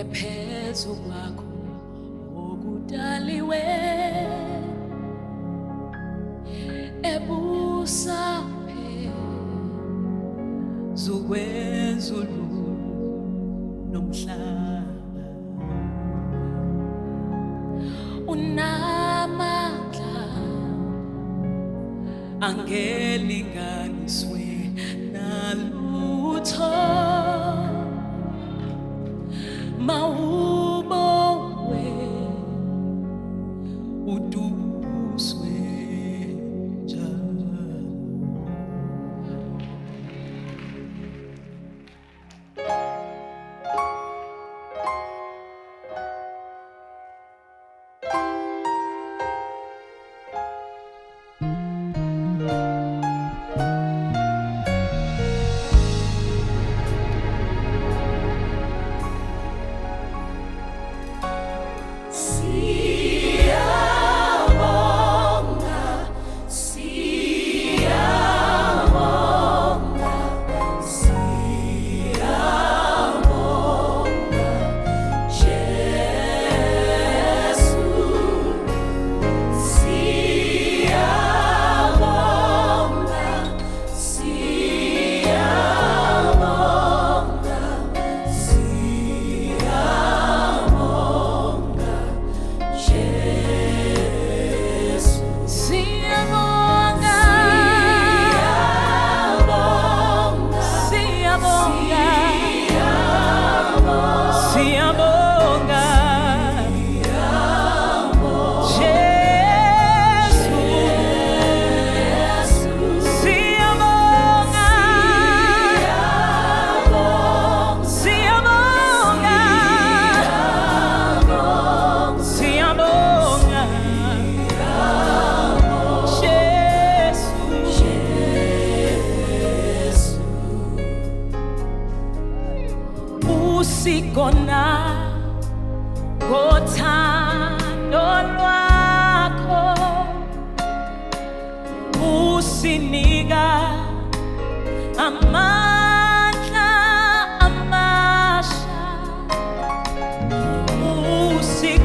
ephezu kwakho okudaliwe ebusa phezu kwezulu nomhlaba. Unamandla angelinganiswe.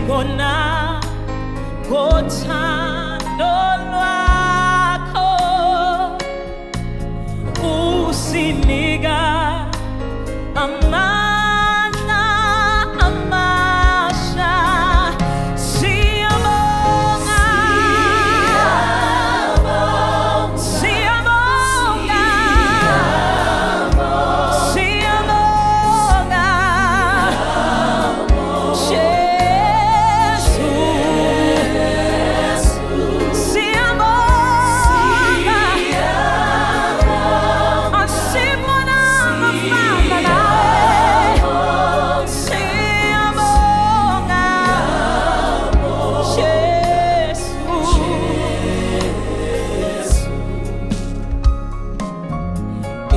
ngona ngothando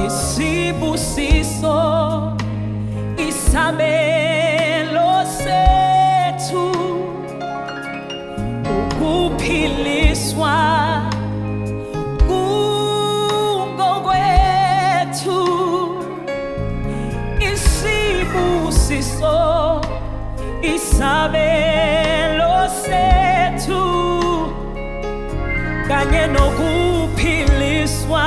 isibusiso isabelo sethu ukuphiliswa kungokwethu isibusiso isabelo sethu kanye nokuphiliswa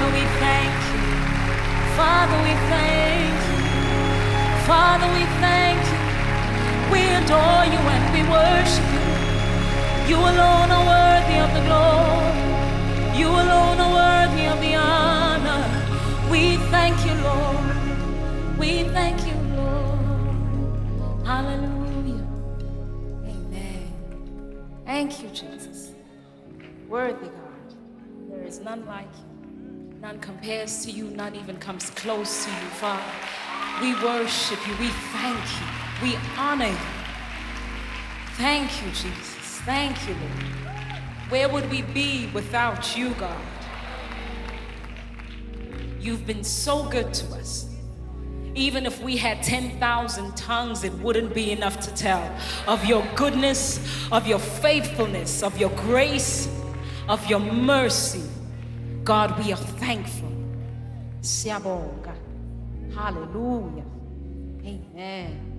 Father, we thank you. Father, we thank you. Father, we thank you. We adore you and we worship you. You alone are worthy of the glory. You alone are worthy of the honor. We thank you, Lord. We thank you, Lord. Hallelujah. Amen. Thank you, Jesus. Worthy God. There is none like you. None compares to you, none even comes close to you, Father. We worship you. We thank you. We honor you. Thank you, Jesus. Thank you, Lord. Where would we be without you, God? You've been so good to us. Even if we had 10,000 tongues, it wouldn't be enough to tell of your goodness, of your faithfulness, of your grace, of your mercy. God, we are thankful. Siabonga. Hallelujah. Amen.